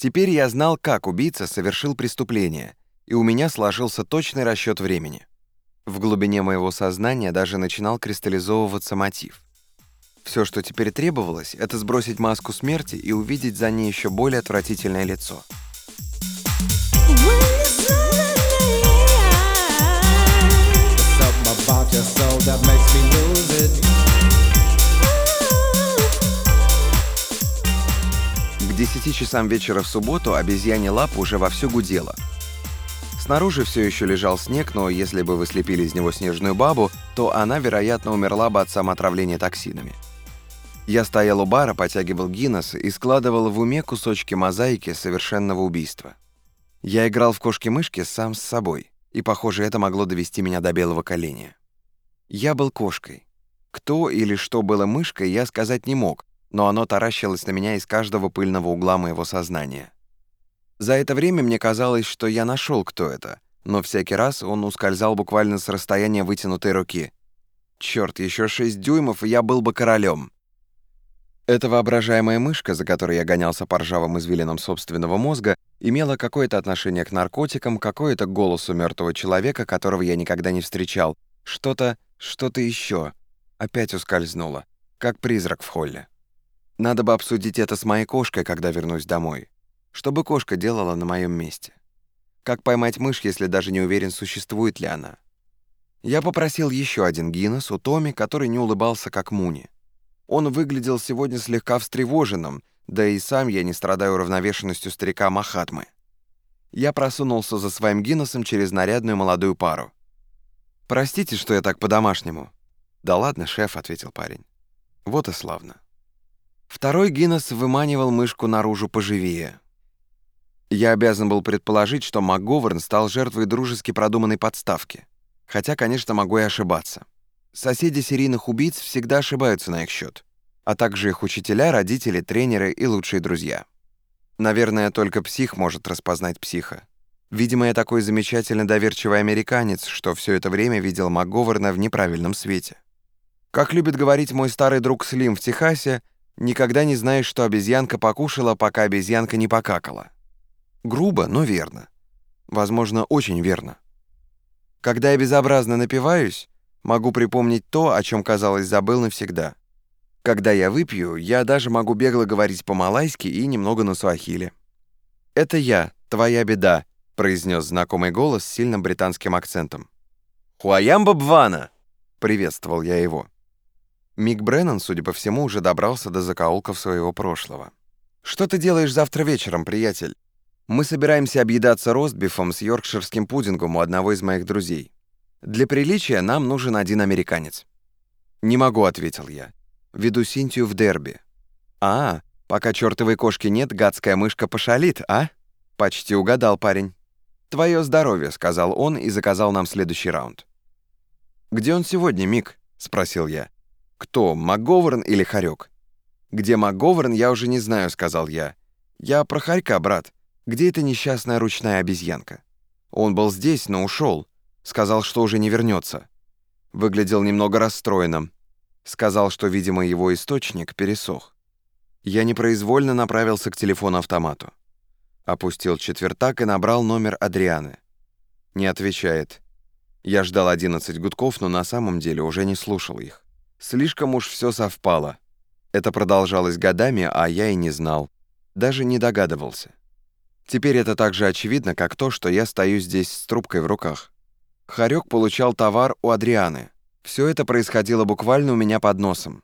Теперь я знал, как убийца совершил преступление, и у меня сложился точный расчет времени. В глубине моего сознания даже начинал кристаллизовываться мотив. Все, что теперь требовалось, это сбросить маску смерти и увидеть за ней еще более отвратительное лицо. К 10 часам вечера в субботу обезьяне лапа уже вовсю гудела. Снаружи все еще лежал снег, но если бы вы слепили из него снежную бабу, то она, вероятно, умерла бы от самоотравления токсинами. Я стоял у бара, потягивал Гиннес и складывал в уме кусочки мозаики совершенного убийства. Я играл в кошки-мышки сам с собой, и, похоже, это могло довести меня до белого коленя. Я был кошкой. Кто или что было мышкой, я сказать не мог, но оно таращилось на меня из каждого пыльного угла моего сознания. За это время мне казалось, что я нашел, кто это, но всякий раз он ускользал буквально с расстояния вытянутой руки. Черт, еще шесть дюймов, и я был бы королем. Эта воображаемая мышка, за которой я гонялся по ржавым извилинам собственного мозга, имела какое-то отношение к наркотикам, какое-то к голосу мертвого человека, которого я никогда не встречал. Что-то, что-то еще. Опять ускользнуло, как призрак в холле. Надо бы обсудить это с моей кошкой, когда вернусь домой. Что бы кошка делала на моем месте? Как поймать мышь, если даже не уверен, существует ли она? Я попросил еще один Гиннес у Томи, который не улыбался, как Муни. Он выглядел сегодня слегка встревоженным, да и сам я не страдаю равновешенностью старика Махатмы. Я просунулся за своим Гиннесом через нарядную молодую пару. «Простите, что я так по-домашнему». «Да ладно, шеф», — ответил парень. «Вот и славно». Второй Гиннес выманивал мышку наружу поживее. Я обязан был предположить, что МакГоверн стал жертвой дружески продуманной подставки. Хотя, конечно, могу и ошибаться. Соседи серийных убийц всегда ошибаются на их счет, а также их учителя, родители, тренеры и лучшие друзья. Наверное, только псих может распознать психа. Видимо, я такой замечательно доверчивый американец, что все это время видел МакГоверна в неправильном свете. Как любит говорить мой старый друг Слим в Техасе, никогда не знаешь, что обезьянка покушала, пока обезьянка не покакала. Грубо, но верно. Возможно, очень верно. Когда я безобразно напиваюсь, Могу припомнить то, о чем, казалось, забыл навсегда. Когда я выпью, я даже могу бегло говорить по-малайски и немного на суахиле. «Это я, твоя беда», — произнес знакомый голос с сильным британским акцентом. «Хуаямба Бвана!» — приветствовал я его. Мик Бреннан, судя по всему, уже добрался до закоулков своего прошлого. «Что ты делаешь завтра вечером, приятель?» «Мы собираемся объедаться ростбифом с йоркширским пудингом у одного из моих друзей. Для приличия нам нужен один американец». «Не могу», — ответил я. «Веду Синтию в дерби». «А, пока чертовой кошки нет, гадская мышка пошалит, а?» «Почти угадал, парень». «Твое здоровье», — сказал он и заказал нам следующий раунд. «Где он сегодня, Мик?» — спросил я. «Кто, МакГоверн или Харек?» «Где МакГоверн, я уже не знаю», — сказал я. «Я про Харька, брат. Где эта несчастная ручная обезьянка?» «Он был здесь, но ушел. Сказал, что уже не вернется. Выглядел немного расстроенным. Сказал, что, видимо, его источник пересох. Я непроизвольно направился к телефону-автомату. Опустил четвертак и набрал номер Адрианы. Не отвечает. Я ждал 11 гудков, но на самом деле уже не слушал их. Слишком уж все совпало. Это продолжалось годами, а я и не знал. Даже не догадывался. Теперь это так же очевидно, как то, что я стою здесь с трубкой в руках. Харек получал товар у Адрианы. Все это происходило буквально у меня под носом.